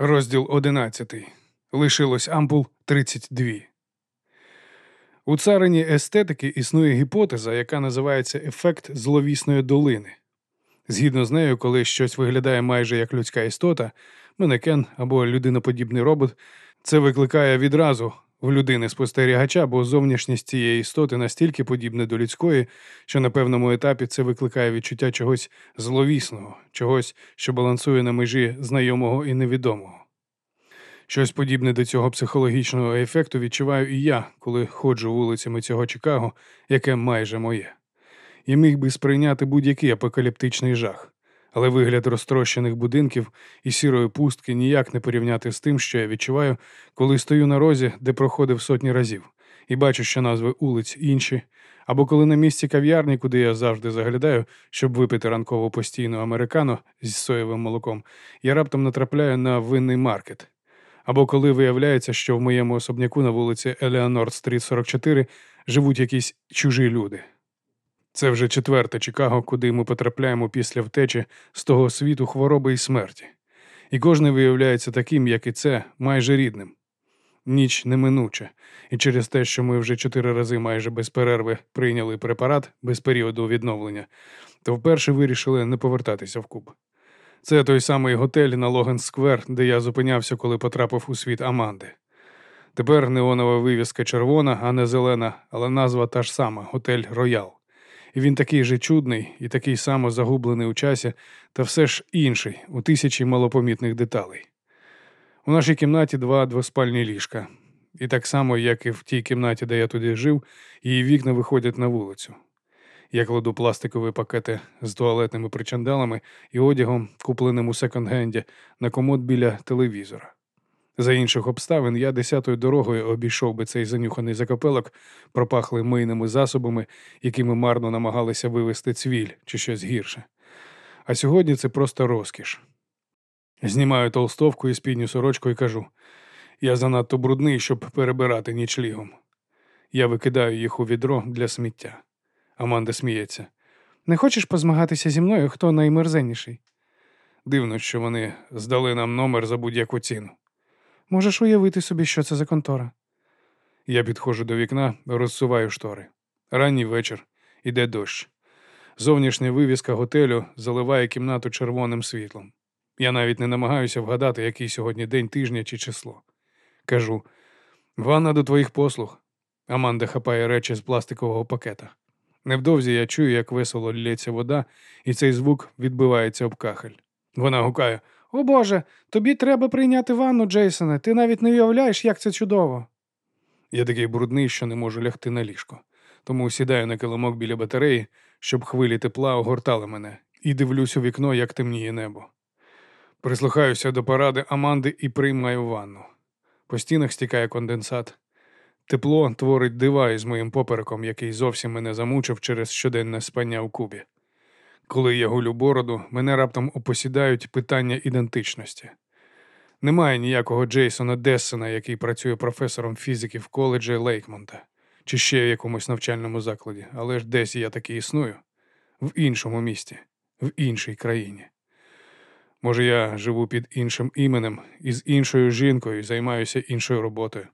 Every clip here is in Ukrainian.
Розділ 11. Лишилось ампул 32. У царині естетики існує гіпотеза, яка називається ефект зловісної долини. Згідно з нею, коли щось виглядає майже як людська істота, манекен або людиноподібний робот, це викликає відразу в людини спостерігача, бо зовнішність цієї істоти настільки подібна до людської, що на певному етапі це викликає відчуття чогось зловісного, чогось, що балансує на межі знайомого і невідомого. Щось подібне до цього психологічного ефекту відчуваю і я, коли ходжу вулицями цього Чикаго, яке майже моє. Я міг би сприйняти будь-який апокаліптичний жах, але вигляд розтрощених будинків і сірої пустки ніяк не порівняти з тим, що я відчуваю, коли стою на розі, де проходив сотні разів, і бачу, що назви вулиць інші, або коли на місці кав'ярні, куди я завжди заглядаю, щоб випити ранкову постійну американо з соєвим молоком, я раптом натрапляю на винний маркет. Або коли виявляється, що в моєму особняку на вулиці Елеонор Стріт 44 живуть якісь чужі люди. Це вже четверте Чикаго, куди ми потрапляємо після втечі з того світу хвороби і смерті. І кожне виявляється таким, як і це, майже рідним. Ніч неминуча, і через те, що ми вже чотири рази майже без перерви прийняли препарат без періоду відновлення, то вперше вирішили не повертатися в куб. Це той самий готель на Логан Сквер, де я зупинявся, коли потрапив у світ Аманди. Тепер неонова вивіска червона, а не зелена, але назва та ж сама готель Роял. І він такий же чудний і такий само загублений у часі, та все ж інший, у тисячі малопомітних деталей. У нашій кімнаті два двоспальні ліжка. І так само, як і в тій кімнаті, де я тоді жив, її вікна виходять на вулицю. Я кладу пластикові пакети з туалетними причандалами і одягом, купленим у секонд-генді, на комод біля телевізора. За інших обставин я десятою дорогою обійшов би цей занюханий закопелок, пропахли мийними засобами, якими марно намагалися вивести цвіль чи щось гірше. А сьогодні це просто розкіш. Знімаю толстовку і спідню сорочку і кажу: я занадто брудний, щоб перебирати нічлігом. Я викидаю їх у відро для сміття. Аманда сміється. Не хочеш позмагатися зі мною, хто наймерзенніший? Дивно, що вони здали нам номер за будь-яку ціну. Можеш уявити собі, що це за контора. Я підходжу до вікна, розсуваю штори. Ранній вечір, іде дощ. Зовнішня вивіска готелю заливає кімнату червоним світлом. Я навіть не намагаюся вгадати, який сьогодні день тижня чи число. Кажу: ванна до твоїх послуг. Аманда хапає речі з пластикового пакета. Невдовзі я чую, як весело лється вода, і цей звук відбивається об кахель. Вона гукає: О Боже, тобі треба прийняти ванну, Джейсоне. Ти навіть не уявляєш, як це чудово. Я такий брудний, що не можу лягти на ліжко, тому сідаю на килимок біля батареї, щоб хвилі тепла огортали мене, і дивлюсь у вікно, як темніє небо. Прислухаюся до поради Аманди і приймаю ванну. По стінах стікає конденсат. Тепло творить дива із моїм попереком, який зовсім мене замучив через щоденне спання у кубі. Коли я гулю бороду, мене раптом опосідають питання ідентичності. Немає ніякого Джейсона Дессена, який працює професором фізики в коледжі Лейкмонта, чи ще в якомусь навчальному закладі, але ж десь я таки існую, в іншому місті, в іншій країні. Може, я живу під іншим іменем і з іншою жінкою займаюся іншою роботою.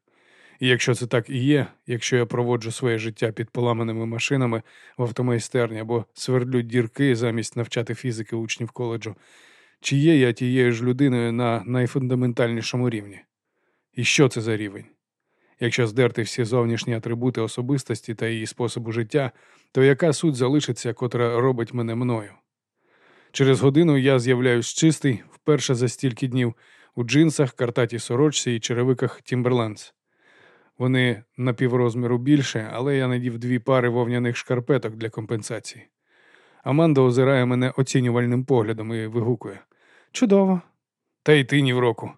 І якщо це так і є, якщо я проводжу своє життя під поламаними машинами в автомайстерні або свердлю дірки замість навчати фізики учнів коледжу, чи є я тією ж людиною на найфундаментальнішому рівні? І що це за рівень? Якщо здерти всі зовнішні атрибути особистості та її способу життя, то яка суть залишиться, котра робить мене мною? Через годину я з'являюсь чистий вперше за стільки днів у джинсах, картатій сорочці і черевиках Timberlands. Вони на піврозміру більше, але я надів дві пари вовняних шкарпеток для компенсації. Аманда озирає мене оцінювальним поглядом і вигукує Чудово! Та й ти ні в року.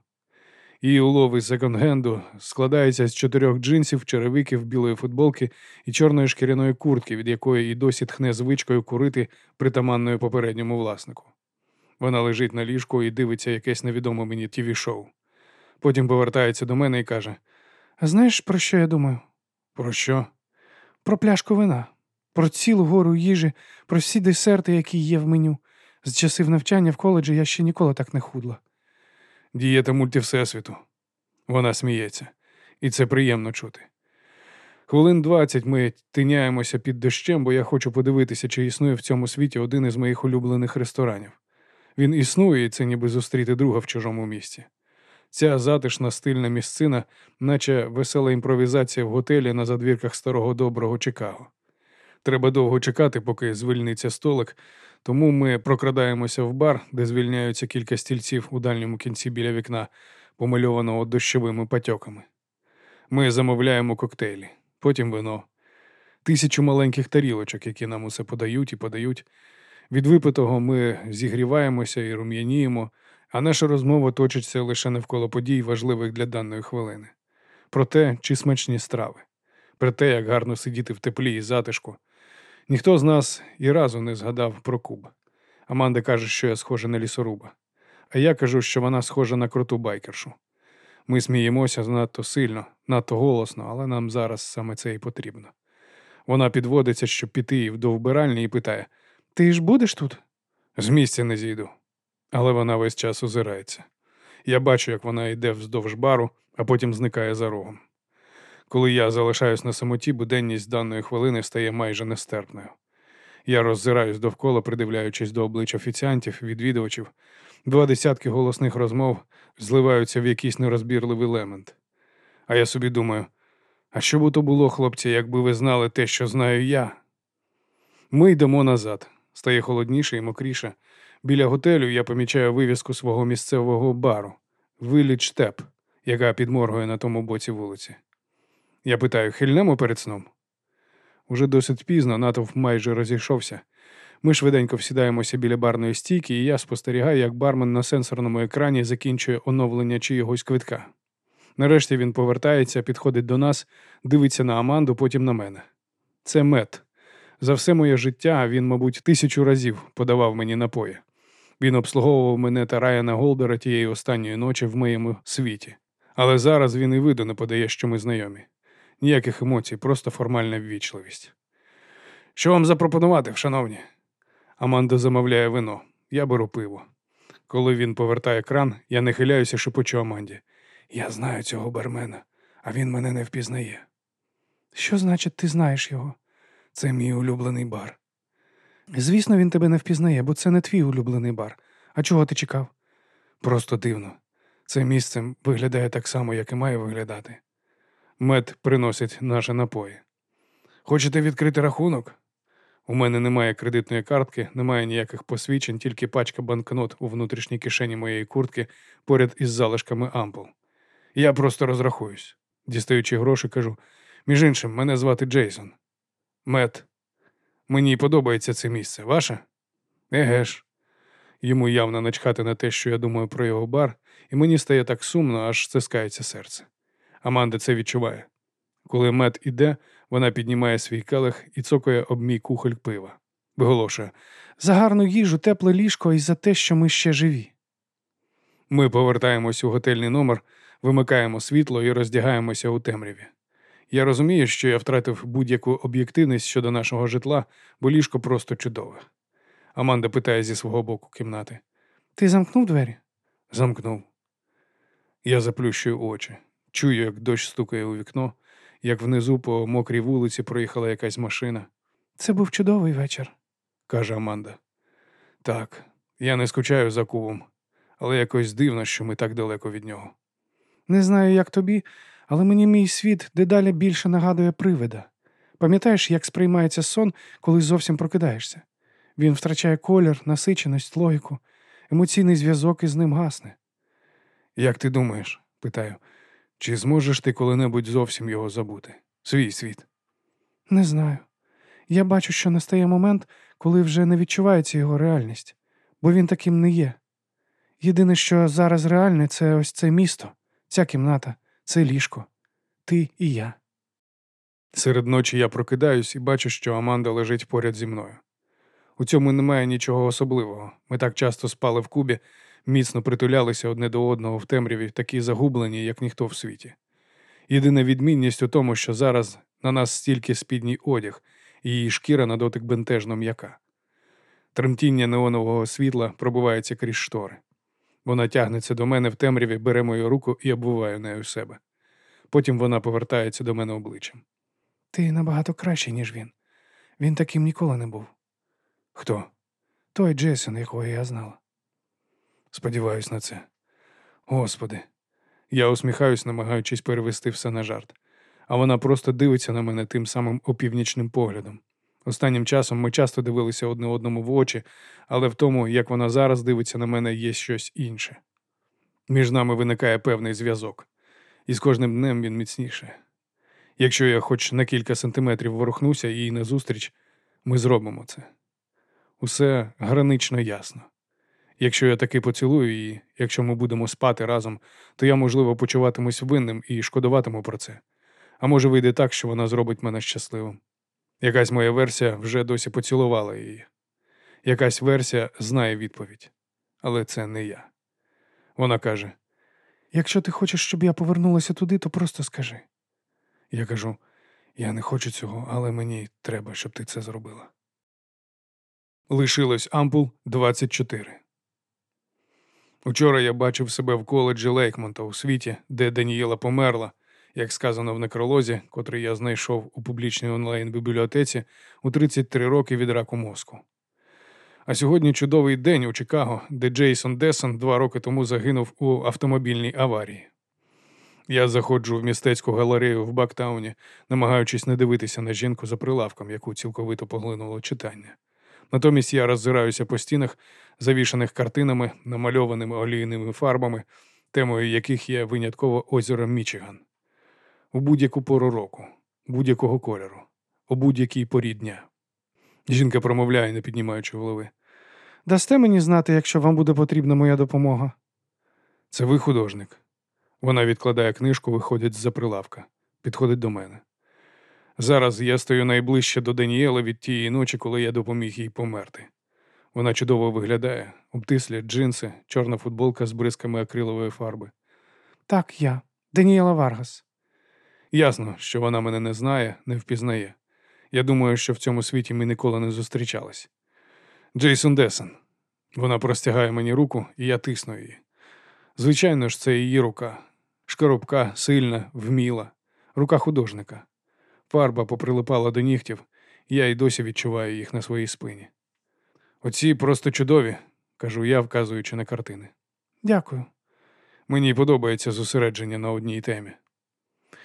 Її улов із секонд-генду складається з чотирьох джинсів, черевиків, білої футболки і чорної шкіряної куртки, від якої і досі тхне звичкою курити притаманною попередньому власнику. Вона лежить на ліжку і дивиться якесь невідоме мені тіві шоу. Потім повертається до мене і каже: знаєш, про що я думаю? Про що? Про пляшку вина, про цілу гору їжі, про всі десерти, які є в меню. З часів навчання в коледжі я ще ніколи так не худла. Дієта мультивсесвіту. Вона сміється, і це приємно чути. Хвилин двадцять ми тиняємося під дощем, бо я хочу подивитися, чи існує в цьому світі один із моїх улюблених ресторанів. Він існує, і це ніби зустріти друга в чужому місті. Ця затишна стильна місцина, наче весела імпровізація в готелі на задвірках старого доброго Чикаго. Треба довго чекати, поки звільниться столик, тому ми прокрадаємося в бар, де звільняються кілька стільців у дальньому кінці біля вікна, помальованого дощовими патьоками. Ми замовляємо коктейлі, потім вино, тисячу маленьких тарілочок, які нам усе подають і подають. Від випитого ми зігріваємося і рум'яніємо, а наша розмова точиться лише навколо подій, важливих для даної хвилини. Про те, чи смачні страви, про те, як гарно сидіти в теплі і затишку. Ніхто з нас і разу не згадав про куб. Аманда каже, що я схожа на лісоруба, а я кажу, що вона схожа на круту байкершу. Ми сміємося надто сильно, надто голосно, але нам зараз саме це і потрібно. Вона підводиться, щоб піти до вбиральні, і питає: Ти ж будеш тут? З місця не зійду. Але вона весь час озирається. Я бачу, як вона йде вздовж бару, а потім зникає за рогом. Коли я залишаюсь на самоті, буденність даної хвилини стає майже нестерпною. Я роззираюсь довкола, придивляючись до облич офіціантів, відвідувачів. Два десятки голосних розмов зливаються в якийсь нерозбірливий лемент. А я собі думаю, а що б то було, хлопці, якби ви знали те, що знаю я? Ми йдемо назад, стає холодніше і мокріше. Біля готелю я помічаю вивіску свого місцевого бару Step, яка підморгує на тому боці вулиці. Я питаю, хильнемо перед сном? Уже досить пізно, натовп майже розійшовся. Ми швиденько всідаємося біля барної стійки, і я спостерігаю, як бармен на сенсорному екрані закінчує оновлення чиїгось квитка. Нарешті він повертається, підходить до нас, дивиться на Аманду, потім на мене. Це мед. За все моє життя він, мабуть, тисячу разів подавав мені напої. Він обслуговував мене та Райана Голдера тієї останньої ночі в моєму світі. Але зараз він і виду не подає, що ми знайомі. Ніяких емоцій, просто формальна ввічливість. Що вам запропонувати, шановні? Аманда замовляє вино. Я беру пиво. Коли він повертає кран, я нахиляюся, шепочу Аманді. Я знаю цього бармена, а він мене не впізнає. Що значить, ти знаєш його? Це мій улюблений бар. Звісно, він тебе не впізнає, бо це не твій улюблений бар. А чого ти чекав? Просто дивно. Це місце виглядає так само, як і має виглядати. Мед приносить наші напої. Хочете відкрити рахунок? У мене немає кредитної картки, немає ніяких посвідчень, тільки пачка банкнот у внутрішній кишені моєї куртки поряд із залишками ампул. Я просто розрахуюсь. Дістаючи гроші, кажу: між іншим, мене звати Джейсон. Мед. Мені подобається це місце. Ваше? Еге ж. Йому явно начхати на те, що я думаю про його бар, і мені стає так сумно, аж стискається серце. Аманда це відчуває. Коли мед іде, вона піднімає свій келих і цокає об мій кухоль пива. Виголошує за гарну їжу, тепле ліжко і за те, що ми ще живі. Ми повертаємось у готельний номер, вимикаємо світло і роздягаємося у темряві. Я розумію, що я втратив будь-яку об'єктивність щодо нашого житла, бо ліжко просто чудове. Аманда питає зі свого боку кімнати. Ти замкнув двері? Замкнув. Я заплющую очі. Чую, як дощ стукає у вікно, як внизу по мокрій вулиці проїхала якась машина. Це був чудовий вечір, каже Аманда. Так, я не скучаю за кубом, але якось дивно, що ми так далеко від нього. Не знаю, як тобі, але мені мій світ дедалі більше нагадує привида. Пам'ятаєш, як сприймається сон, коли зовсім прокидаєшся? Він втрачає колір, насиченість, логіку, емоційний зв'язок із ним гасне. Як ти думаєш? питаю, чи зможеш ти коли-небудь зовсім його забути? Свій світ? Не знаю. Я бачу, що настає момент, коли вже не відчувається його реальність, бо він таким не є. Єдине, що зараз реальне, це ось це місто, ця кімната, це ліжко, ти і я. Серед ночі я прокидаюсь і бачу, що Аманда лежить поряд зі мною. У цьому немає нічого особливого. Ми так часто спали в кубі, міцно притулялися одне до одного в темряві, такі загублені, як ніхто в світі. Єдина відмінність у тому, що зараз на нас стільки спідній одяг, і її шкіра на дотик бентежно м'яка. Тремтіння неонового світла пробивається крізь штори. Вона тягнеться до мене в темряві, бере мою руку і обвиває нею себе. Потім вона повертається до мене обличчям. Ти набагато кращий, ніж він. Він таким ніколи не був. Хто? Той Джейсон, якого я знала. Сподіваюсь на це. Господи. Я усміхаюсь, намагаючись перевести все на жарт. А вона просто дивиться на мене тим самим опівнічним поглядом. Останнім часом ми часто дивилися одне одному в очі, але в тому, як вона зараз дивиться на мене, є щось інше. Між нами виникає певний зв'язок, і з кожним днем він міцніше. Якщо я хоч на кілька сантиметрів ворухнуся їй назустріч, ми зробимо це. Усе гранично ясно. Якщо я таки поцілую її, якщо ми будемо спати разом, то я, можливо, почуватимусь винним і шкодуватиму про це. А може вийде так, що вона зробить мене щасливим. Якась моя версія вже досі поцілувала її. Якась версія знає відповідь, але це не я. Вона каже: Якщо ти хочеш, щоб я повернулася туди, то просто скажи. Я кажу, я не хочу цього, але мені треба, щоб ти це зробила. Лишилось ампул 24. Учора я бачив себе в коледжі Лейкмонта у світі, де Данієла померла, як сказано в некролозі, котрий я знайшов у публічній онлайн-бібліотеці у 33 роки від раку мозку. А сьогодні чудовий день у Чикаго, де Джейсон Десон два роки тому загинув у автомобільній аварії. Я заходжу в містецьку галерею в Бактауні, намагаючись не дивитися на жінку за прилавком, яку цілковито поглинуло читання. Натомість я роззираюся по стінах, завішаних картинами, намальованими олійними фарбами, темою яких є винятково озеро Мічиган. У будь-яку пору року, будь-якого кольору, у будь-якій порі дня. Жінка промовляє, не піднімаючи голови. Дасте мені знати, якщо вам буде потрібна моя допомога. Це ви художник. Вона відкладає книжку, виходить з-за прилавка, підходить до мене. Зараз я стою найближче до Даніела від тієї ночі, коли я допоміг їй померти. Вона чудово виглядає, обтислі джинси, чорна футболка з бризками акрилової фарби. Так, я, Даніела Варгас. Ясно, що вона мене не знає, не впізнає. Я думаю, що в цьому світі ми ніколи не зустрічались. Джейсон Десон. Вона простягає мені руку, і я тисну її. Звичайно ж, це її рука. Шкарубка, сильна, вміла, рука художника. Фарба поприлипала до нігтів, і я й досі відчуваю їх на своїй спині. Оці просто чудові, кажу я, вказуючи на картини. Дякую. Мені подобається зосередження на одній темі.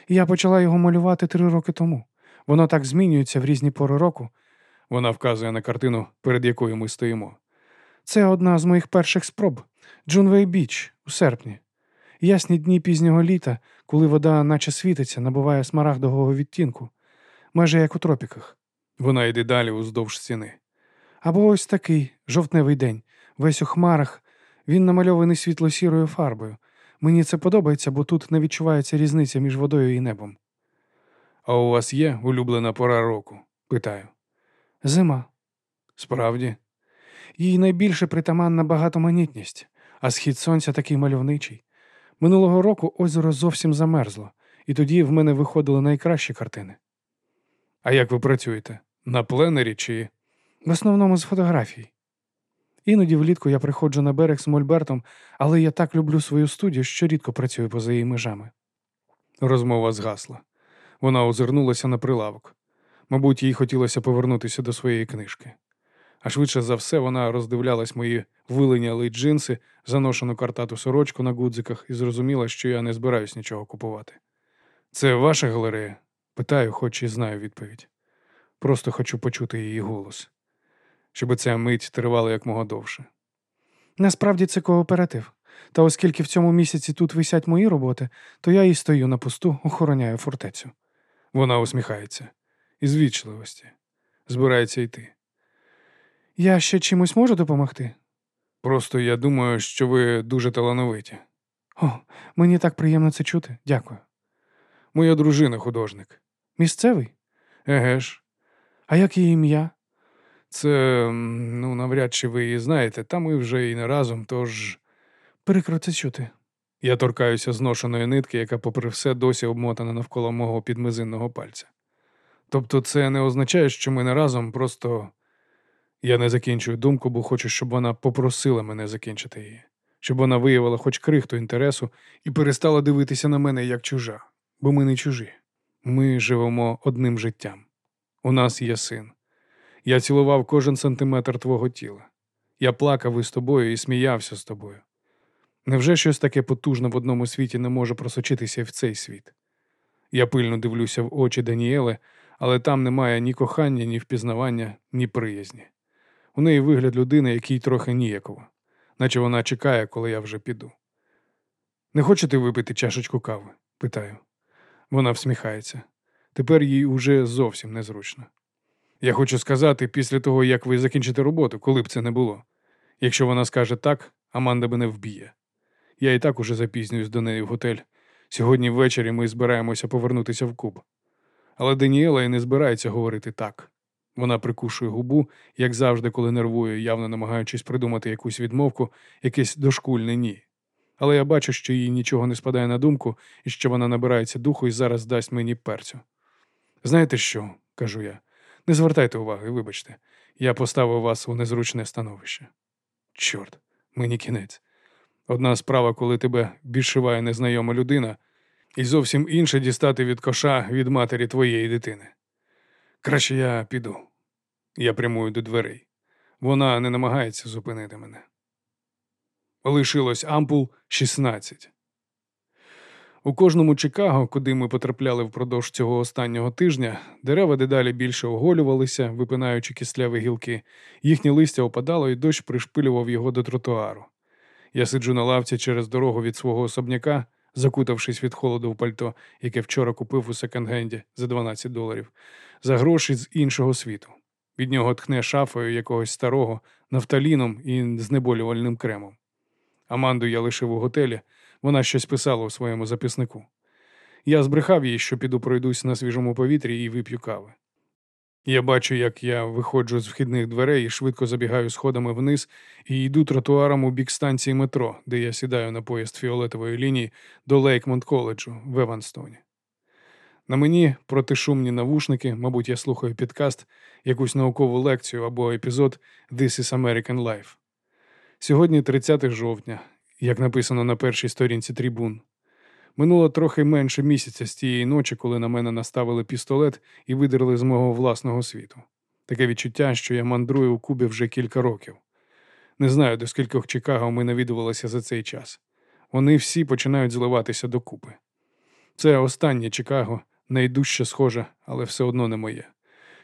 Я почала його малювати три роки тому. Воно так змінюється в різні пори року. Вона вказує на картину, перед якою ми стоїмо. Це одна з моїх перших спроб Джунвей Біч у серпні. Ясні дні пізнього літа, коли вода, наче світиться, набуває смарагдового відтінку, майже як у тропіках. Вона йде далі уздовж стіни. Або ось такий жовтневий день, весь у хмарах, він намальований світло-сірою фарбою. Мені це подобається, бо тут не відчувається різниця між водою і небом. А у вас є улюблена пора року? питаю. Зима. Справді, Їй найбільше притаманна багатоманітність, а схід сонця такий мальовничий. Минулого року озеро зовсім замерзло, і тоді в мене виходили найкращі картини. а як ви працюєте? На пленері чи В основному з фотографій. Іноді влітку я приходжу на берег з Мольбертом, але я так люблю свою студію, що рідко працюю поза її межами. розмова згасла? Вона озирнулася на прилавок. Мабуть, їй хотілося повернутися до своєї книжки. А швидше за все вона роздивлялась мої вилиняли джинси, заношену картату сорочку на гудзиках і зрозуміла, що я не збираюсь нічого купувати. Це ваша галерея? Питаю, хоч і знаю відповідь. Просто хочу почути її голос, щоб ця мить тривала якмога довше. Насправді це кооператив. Та оскільки в цьому місяці тут висять мої роботи, то я і стою на посту, охороняю фортецю. Вона усміхається. Із вічливості. Збирається йти. Я ще чимось можу допомогти? Просто я думаю, що ви дуже талановиті. О, мені так приємно це чути. Дякую. Моя дружина художник. Місцевий? Еге ж, А як її ім'я? Це ну навряд чи ви її знаєте, та ми вже і не разом, тож Прикро це чути. я торкаюся зношеної нитки, яка, попри все, досі обмотана навколо мого підмизинного пальця. Тобто це не означає, що ми не разом, просто я не закінчую думку, бо хочу, щоб вона попросила мене закінчити її, щоб вона виявила хоч крихту інтересу і перестала дивитися на мене як чужа, бо ми не чужі. Ми живемо одним життям. У нас є син. Я цілував кожен сантиметр твого тіла. Я плакав із тобою і сміявся з тобою. Невже щось таке потужне в одному світі не може просочитися в цей світ? Я пильно дивлюся в очі Даніеле, але там немає ні кохання, ні впізнавання, ні приязні. У неї вигляд людини, який трохи ніяково, наче вона чекає, коли я вже піду. Не хочете випити чашечку кави? питаю. Вона всміхається. Тепер їй уже зовсім незручно. Я хочу сказати, після того, як ви закінчите роботу, коли б це не було. Якщо вона скаже так, Аманда мене вб'є. Я і так уже запізнююсь до неї в готель. Сьогодні ввечері ми збираємося повернутися в куб. Але Даніела і не збирається говорити так. Вона прикушує губу, як завжди, коли нервує, явно намагаючись придумати якусь відмовку, якесь дошкульне ні. Але я бачу, що їй нічого не спадає на думку і що вона набирається духу і зараз дасть мені перцю. Знаєте що? кажу я. Не звертайте уваги, вибачте, я поставив вас у незручне становище. Чорт, мені кінець. Одна справа, коли тебе відшиває незнайома людина, і зовсім інше дістати від коша від матері твоєї дитини. Краще я піду. Я прямую до дверей. Вона не намагається зупинити мене. Лишилось ампул 16. У кожному Чикаго, куди ми потрапляли впродовж цього останнього тижня, дерева дедалі більше оголювалися, випинаючи кисляві гілки, їхнє листя опадало, і дощ пришпилював його до тротуару. Я сиджу на лавці через дорогу від свого особняка, закутавшись від холоду в пальто, яке вчора купив у секонд-генді за 12 доларів, за гроші з іншого світу. Від нього тхне шафою якогось старого, нафталіном і знеболювальним кремом. Аманду я лишив у готелі, вона щось писала у своєму записнику. Я збрехав їй, що піду пройдусь на свіжому повітрі і вип'ю кави. Я бачу, як я виходжу з вхідних дверей і швидко забігаю сходами вниз і йду тротуаром у бік станції метро, де я сідаю на поїзд фіолетової лінії до Лейкмонт коледжу в Еванстоні. На мені протишумні навушники, мабуть, я слухаю підкаст, якусь наукову лекцію або епізод This is American Life. Сьогодні 30 жовтня, як написано на першій сторінці трибун. Минуло трохи менше місяця з тієї ночі, коли на мене наставили пістолет і видерли з мого власного світу. Таке відчуття, що я мандрую у Кубі вже кілька років. Не знаю, до скількох Чикаго ми навідувалися за цей час. Вони всі починають зливатися докупи. Це останнє Чикаго, найдужче схоже, але все одно не моє.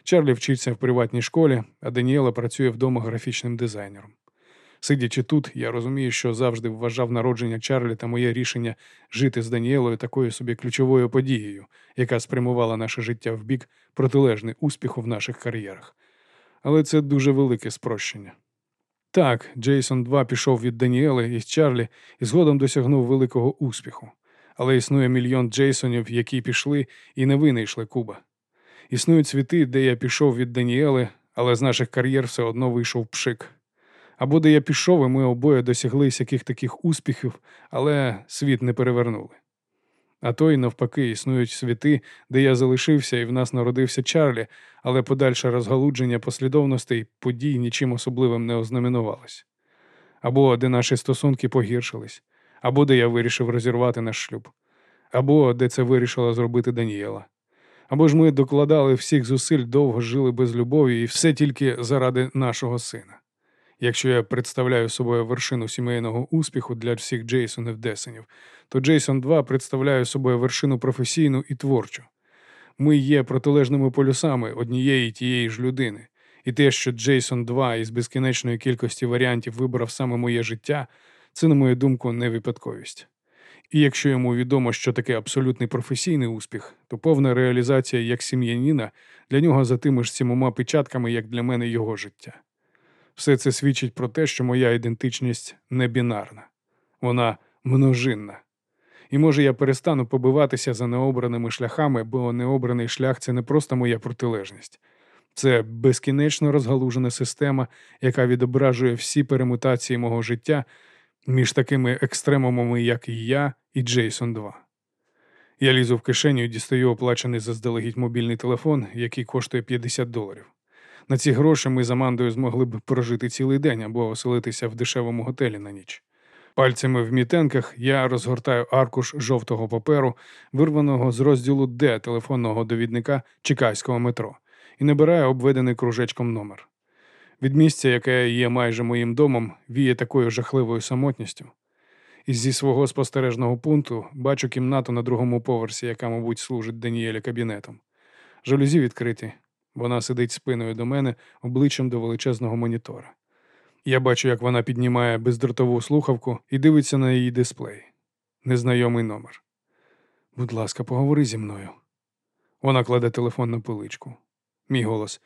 Чарлі вчиться в приватній школі, а Даніела працює вдома графічним дизайнером. Сидячи тут, я розумію, що завжди вважав народження Чарлі та моє рішення жити з Даніелою такою собі ключовою подією, яка спрямувала наше життя в бік протилежний успіху в наших кар'єрах. Але це дуже велике спрощення. Так, Джейсон 2 пішов від Даніели із Чарлі і згодом досягнув великого успіху. Але існує мільйон Джейсонів, які пішли і не винайшли Куба. Існують світи, де я пішов від Даніели, але з наших кар'єр все одно вийшов пшик. Або де я пішов, і ми обоє досягли яких таких успіхів, але світ не перевернули. А то й навпаки, існують світи, де я залишився і в нас народився Чарлі, але подальше розгалудження послідовностей подій нічим особливим не ознаменувалось. Або де наші стосунки погіршились, або де я вирішив розірвати наш шлюб, або де це вирішила зробити Даніела. Або ж ми докладали всіх зусиль, довго жили без любові, і все тільки заради нашого сина. Якщо я представляю собою вершину сімейного успіху для всіх Джейсонів Десенів, то Джейсон 2 представляє собою вершину професійну і творчу. Ми є протилежними полюсами однієї тієї ж людини, і те, що Джейсон 2 із безкінечної кількості варіантів вибрав саме моє життя, це, на мою думку, не випадковість. І якщо йому відомо, що таке абсолютний професійний успіх, то повна реалізація як сім'янина для нього за тими ж сімома печатками, як для мене його життя. Все це свідчить про те, що моя ідентичність не бінарна, вона множинна. І може я перестану побиватися за необраними шляхами, бо необраний шлях це не просто моя протилежність, це безкінечно розгалужена система, яка відображує всі перемутації мого життя між такими екстремумами, як і я, і Джейсон 2. Я лізу в кишеню і дістаю оплачений заздалегідь мобільний телефон, який коштує 50 доларів. На ці гроші ми з Амандою змогли б прожити цілий день або оселитися в дешевому готелі на ніч. Пальцями в мітенках я розгортаю аркуш жовтого паперу, вирваного з розділу Д телефонного довідника Чекайського метро, і набираю обведений кружечком номер. Від місця, яке є майже моїм домом, віє такою жахливою самотністю. І зі свого спостережного пункту бачу кімнату на другому поверсі, яка, мабуть, служить Даніелі кабінетом. Жалюзі відкриті. Вона сидить спиною до мене, обличчям до величезного монітора. Я бачу, як вона піднімає бездротову слухавку і дивиться на її дисплей. Незнайомий номер. Будь ласка, поговори зі мною. Вона кладе телефон на поличку. Мій голос.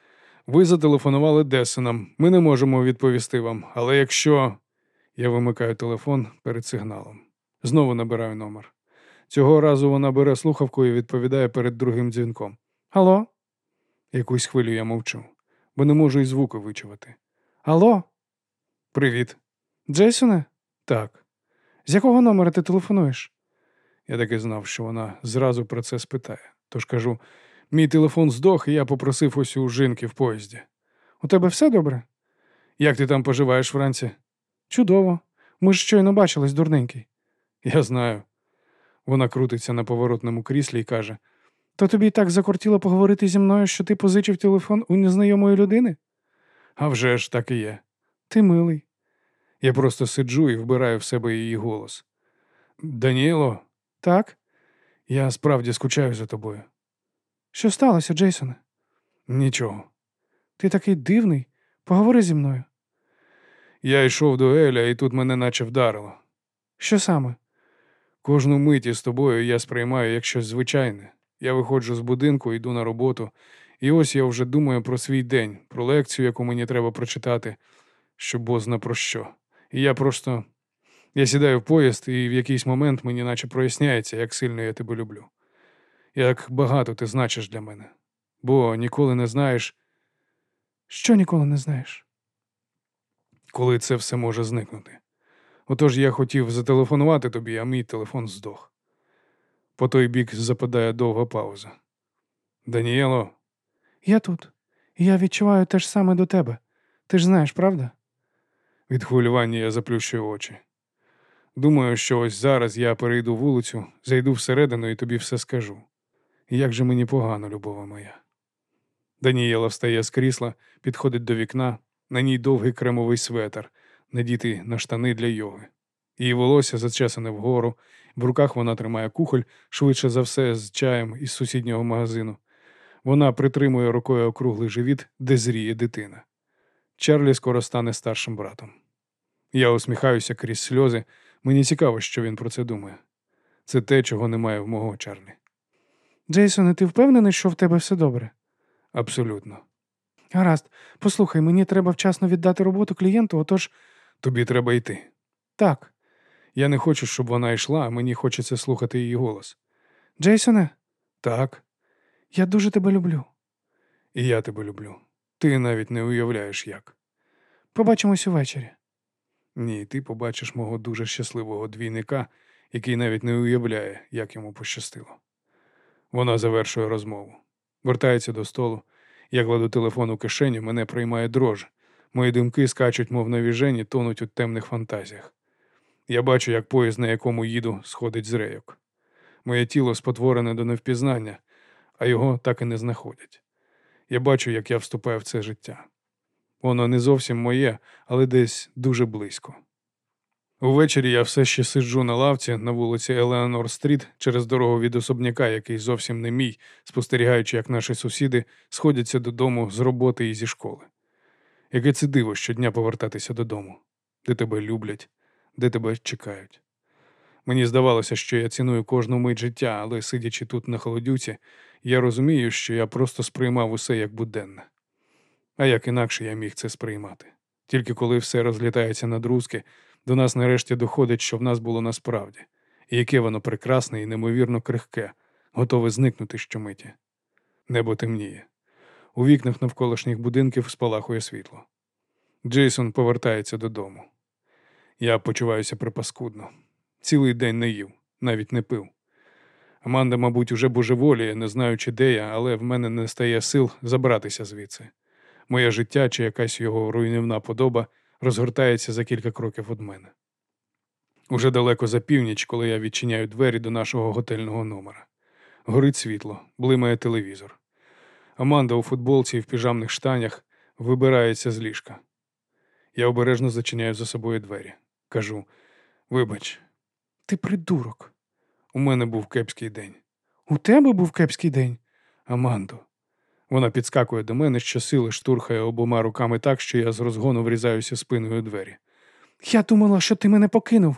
Ви зателефонували Десенам. Ми не можемо відповісти вам, але якщо. Я вимикаю телефон перед сигналом. Знову набираю номер. Цього разу вона бере слухавку і відповідає перед другим дзвінком. Алло? Якусь хвилю я мовчу, бо не можу і звуку вичувати. Алло? Привіт. Джейсоне? Так. З якого номера ти телефонуєш? Я таки знав, що вона зразу про це спитає. Тож кажу: мій телефон здох, і я попросив ось у жінки в поїзді. У тебе все добре? Як ти там поживаєш вранці? Чудово. Ми ж щойно бачились, дурненький. Я знаю. Вона крутиться на поворотному кріслі і каже: То тобі так закортіло поговорити зі мною, що ти позичив телефон у незнайомої людини? «А вже ж так і є. Ти милий. Я просто сиджу і вбираю в себе її голос. Даніло, Так? я справді скучаю за тобою. Що сталося, Джейсоне? Нічого. Ти такий дивний. Поговори зі мною. Я йшов до Еля, і тут мене наче вдарило. Що саме? Кожну мить із тобою я сприймаю як щось звичайне. Я виходжу з будинку, йду на роботу, і ось я вже думаю про свій день, про лекцію, яку мені треба прочитати, що бозна про що. І я просто. Я сідаю в поїзд, і в якийсь момент мені наче проясняється, як сильно я тебе люблю. Як багато ти значиш для мене. Бо ніколи не знаєш, Що ніколи не знаєш? коли це все може зникнути. Отож я хотів зателефонувати тобі, а мій телефон здох. По той бік западає довга пауза. Даніело, Я тут. Я відчуваю те ж саме до тебе. Ти ж знаєш, правда? від хвилювання я заплющую очі. Думаю, що ось зараз я перейду вулицю, зайду всередину і тобі все скажу. Як же мені погано, любова моя. Данієла встає з крісла, підходить до вікна, на ній довгий кремовий светр, надітий на штани для йоги. Її волосся зачесане вгору, в руках вона тримає кухоль, швидше за все, з чаєм із сусіднього магазину. Вона притримує рукою округлий живіт, де зріє дитина. Чарлі скоро стане старшим братом. Я усміхаюся крізь сльози. Мені цікаво, що він про це думає. Це те, чого немає в мого Чарлі. Джейсоне, ти впевнений, що в тебе все добре? Абсолютно. Гаразд, послухай, мені треба вчасно віддати роботу клієнту, отож Тобі треба йти. так. Я не хочу, щоб вона йшла, мені хочеться слухати її голос. Джейсоне, Так, я дуже тебе люблю. і я тебе люблю. Ти навіть не уявляєш як. Побачимось увечері. Ні, ти побачиш мого дуже щасливого двійника, який навіть не уявляє, як йому пощастило. Вона завершує розмову. Вертається до столу. Я кладу телефон у кишеню, мене приймає дрож. Мої думки скачуть, мов навіжені, тонуть у темних фантазіях. Я бачу, як поїзд, на якому їду, сходить з рейок. Моє тіло спотворене до невпізнання, а його так і не знаходять. Я бачу, як я вступаю в це життя. Воно не зовсім моє, але десь дуже близько. Увечері я все ще сиджу на лавці на вулиці Елеонор Стріт через дорогу від особняка, який зовсім не мій, спостерігаючи, як наші сусіди сходяться додому з роботи і зі школи. Яке це диво щодня повертатися додому, де тебе люблять, де тебе чекають. Мені здавалося, що я ціную кожну мить життя, але сидячи тут на холодюці, я розумію, що я просто сприймав усе як буденне. А як інакше я міг це сприймати? Тільки коли все розлітається на друзки, до нас нарешті доходить, що в нас було насправді, і яке воно прекрасне і неймовірно крихке, готове зникнути щомиті. Небо темніє. У вікнах навколишніх будинків спалахує світло. Джейсон повертається додому. Я почуваюся припаскудно. Цілий день не їв, навіть не пив. Аманда, мабуть, уже божеволіє, не знаючи, де я, але в мене не стає сил забратися звідси. Моє життя чи якась його руйнівна подоба розгортається за кілька кроків від мене. Уже далеко за північ, коли я відчиняю двері до нашого готельного номера. Горить світло, блимає телевізор. Аманда у футболці і в піжамних штанях вибирається з ліжка. Я обережно зачиняю за собою двері. Кажу: вибач, Ти придурок. у мене був кепський день. У тебе був кепський день. Амандо. Вона підскакує до мене, щосили штурхає обома руками так, що я з розгону врізаюся спиною у двері. Я думала, що ти мене покинув.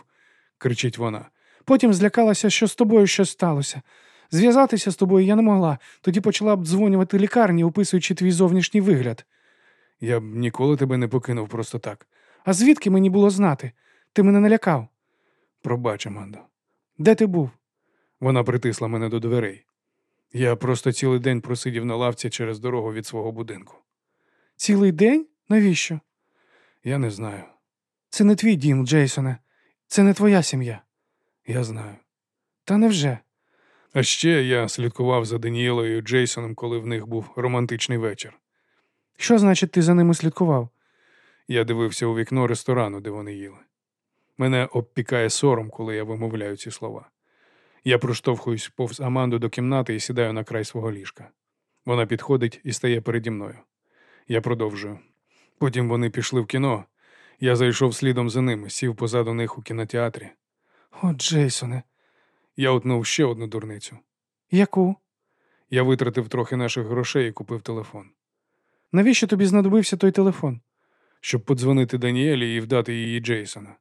Кричить вона. Потім злякалася, що з тобою щось сталося. Зв'язатися з тобою я не могла, тоді почала б дзвонювати лікарні, описуючи твій зовнішній вигляд. Я б ніколи тебе не покинув просто так. А звідки мені було знати? Ти мене налякав. Пробач, Амандо. Де ти був? Вона притисла мене до дверей. Я просто цілий день просидів на лавці через дорогу від свого будинку. Цілий день? Навіщо? Я не знаю. Це не твій дім, Джейсоне. Це не твоя сім'я. Я знаю. Та невже? А ще я слідкував за Даніелою і Джейсоном, коли в них був романтичний вечір. Що значить ти за ними слідкував? Я дивився у вікно ресторану, де вони їли. Мене обпікає сором, коли я вимовляю ці слова. Я проштовхуюсь повз Аманду до кімнати і сідаю на край свого ліжка. Вона підходить і стає переді мною. Я продовжую. Потім вони пішли в кіно. Я зайшов слідом за ними, сів позаду них у кінотеатрі. О, Джейсоне. Я утнув ще одну дурницю. Яку? Я витратив трохи наших грошей і купив телефон. Навіщо тобі знадобився той телефон? щоб подзвонити Даніелі і вдати її Джейсона.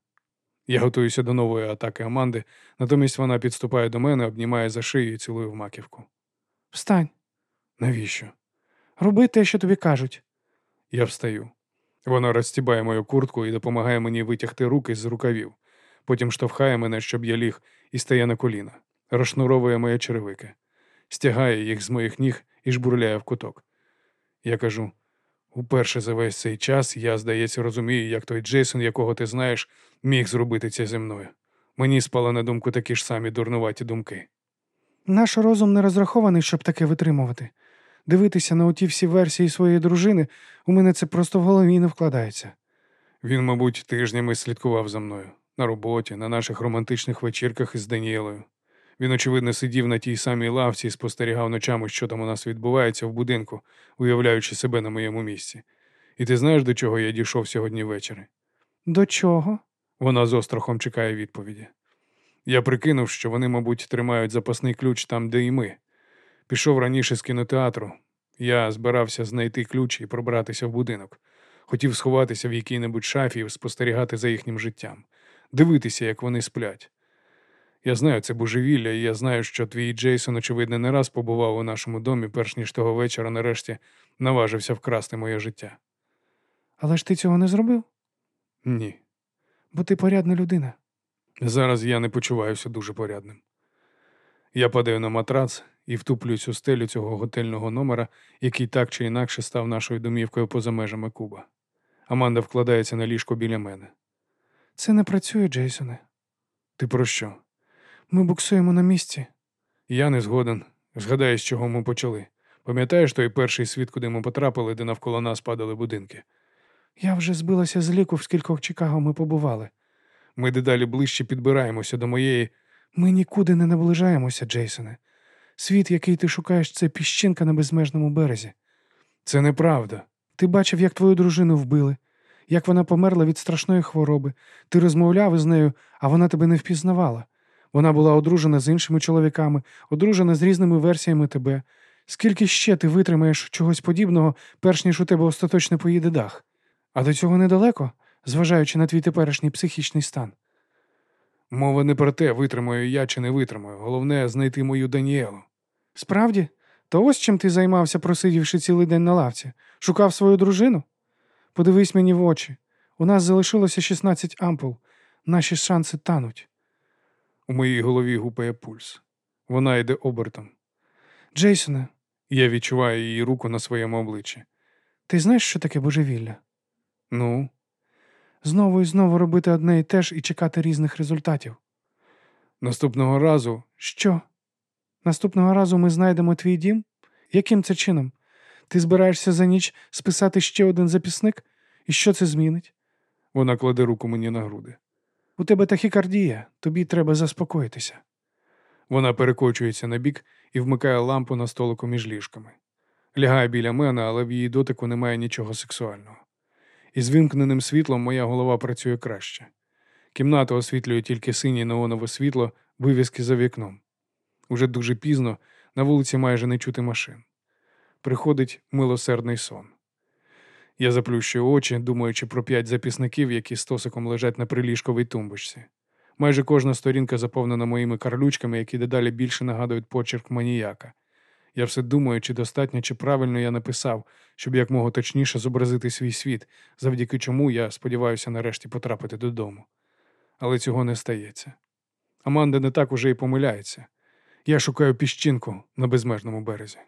Я готуюся до нової атаки Аманди, натомість вона підступає до мене, обнімає за шию і цілує в маківку. Встань, Навіщо? роби те, що тобі кажуть. Я встаю. Вона розстібає мою куртку і допомагає мені витягти руки з рукавів. Потім штовхає мене, щоб я ліг, і стає на коліна, розшнуровує мої черевики, стягає їх з моїх ніг і жбурляє в куток. Я кажу: уперше за весь цей час я, здається, розумію, як той Джейсон, якого ти знаєш, міг зробити це зі мною. Мені спали на думку такі ж самі дурнуваті думки. Наш розум не розрахований, щоб таке витримувати. Дивитися на оті всі версії своєї дружини, у мене це просто в голові не вкладається. Він, мабуть, тижнями слідкував за мною на роботі, на наших романтичних вечірках із Даніелою. Він, очевидно, сидів на тій самій лавці і спостерігав ночами, що там у нас відбувається в будинку, уявляючи себе на моєму місці. І ти знаєш, до чого я дійшов сьогодні ввечері? До чого? Вона з острахом чекає відповіді. Я прикинув, що вони, мабуть, тримають запасний ключ там, де і ми. Пішов раніше з кінотеатру. Я збирався знайти ключ і пробратися в будинок. Хотів сховатися в якій-небудь шафі і спостерігати за їхнім життям, дивитися, як вони сплять. Я знаю, це божевілля, і я знаю, що твій Джейсон, очевидно, не раз побував у нашому домі, перш ніж того вечора нарешті наважився вкрасти моє життя. Але ж ти цього не зробив, Ні. бо ти порядна людина. Зараз я не почуваюся дуже порядним. Я падаю на матрац і втуплююсь у стелю цього готельного номера, який так чи інакше став нашою домівкою поза межами Куба. Аманда вкладається на ліжко біля мене. Це не працює, Джейсоне. Ти про що? Ми буксуємо на місці. Я не згоден. Згадай, з чого ми почали. Пам'ятаєш той перший світ, куди ми потрапили, де навколо нас падали будинки? Я вже збилася з ліку, в скількох Чикаго ми побували. Ми дедалі ближче підбираємося до моєї. Ми нікуди не наближаємося, Джейсоне. Світ, який ти шукаєш, це піщинка на безмежному березі. Це неправда. Ти бачив, як твою дружину вбили, як вона померла від страшної хвороби. Ти розмовляв із нею, а вона тебе не впізнавала. Вона була одружена з іншими чоловіками, одружена з різними версіями тебе. Скільки ще ти витримаєш чогось подібного, перш ніж у тебе остаточно поїде дах? А до цього недалеко, зважаючи на твій теперішній психічний стан. Мова не про те, витримаю я чи не витримаю. Головне знайти мою Даніелу. Справді? То ось чим ти займався, просидівши цілий день на лавці? Шукав свою дружину? Подивись мені в очі. У нас залишилося 16 ампул. Наші шанси тануть. У моїй голові гупає пульс. Вона йде обертом. Джейсоне, Я відчуваю її руку на своєму обличчі. ти знаєш, що таке божевілля? Ну, Знову і знову робити одне і те ж і чекати різних результатів. наступного разу Що? Наступного разу ми знайдемо твій дім? Яким це чином? Ти збираєшся за ніч списати ще один записник? І що це змінить? вона кладе руку мені на груди. У тебе тахікардія, тобі треба заспокоїтися. Вона перекочується на бік і вмикає лампу на столику між ліжками. Лягає біля мене, але в її дотику немає нічого сексуального. Із вимкненим світлом моя голова працює краще. Кімнату освітлює тільки синє неонове світло, вивіски за вікном. Уже дуже пізно, на вулиці майже не чути машин. Приходить милосердний сон. Я заплющую очі, думаючи про п'ять записників, які стосиком лежать на приліжковій тумбочці. Майже кожна сторінка заповнена моїми карлючками, які дедалі більше нагадують почерк маніяка. Я все думаю, чи достатньо, чи правильно я написав, щоб якмога точніше зобразити свій світ, завдяки чому я сподіваюся нарешті потрапити додому. Але цього не стається. Аманда не так уже і помиляється. Я шукаю піщинку на безмежному березі.